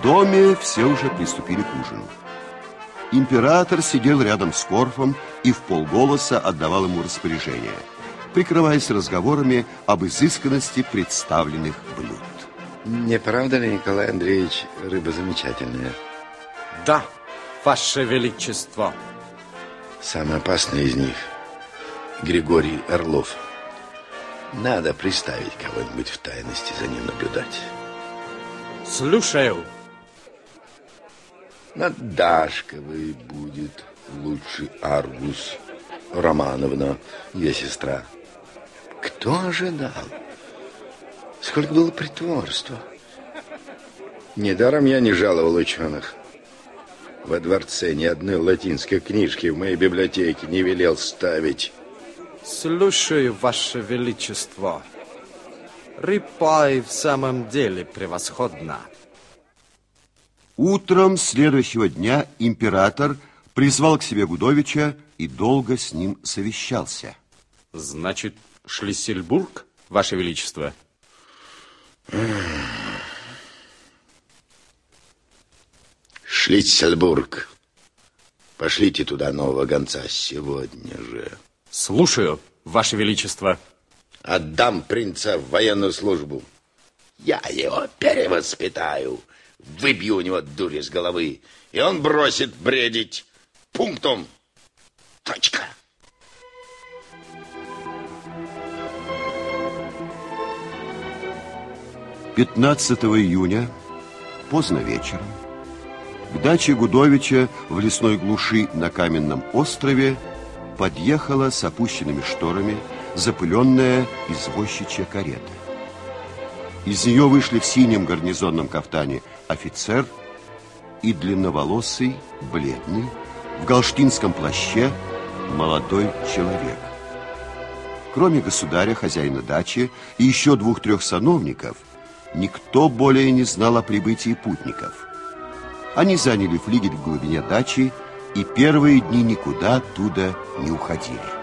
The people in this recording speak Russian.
В доме все уже приступили к ужину. Император сидел рядом с Корфом и в полголоса отдавал ему распоряжение, прикрываясь разговорами об изысканности представленных блюд. Не правда ли, Николай Андреевич, рыба замечательная? Да, Ваше Величество. Самый опасный из них Григорий Орлов. Надо приставить кого-нибудь в тайности за ним наблюдать. Слушаю. Над Дашковой будет лучший Аргус Романовна, ее сестра. Кто ожидал? Сколько было притворства. Недаром я не жаловал ученых. Во дворце ни одной латинской книжки в моей библиотеке не велел ставить. Слушаю, Ваше Величество. Рыба и в самом деле превосходна. Утром следующего дня император призвал к себе Гудовича и долго с ним совещался. Значит, Шлиссельбург, Ваше Величество? Шлиссельбург. Пошлите туда нового гонца сегодня же. Слушаю, Ваше Величество. Отдам принца в военную службу. Я его перевоспитаю. Выбью у него дурь из головы. И он бросит бредить. Пунктом. Точка. Пятнадцатого июня, поздно вечером, к даче Гудовича в лесной глуши на каменном острове подъехала с опущенными шторами запыленная извозчичья карета. Из нее вышли в синем гарнизонном кафтане офицер и длинноволосый, бледный, в галштинском плаще молодой человек. Кроме государя, хозяина дачи и еще двух-трех сановников, никто более не знал о прибытии путников. Они заняли флигель в глубине дачи и первые дни никуда оттуда не уходили.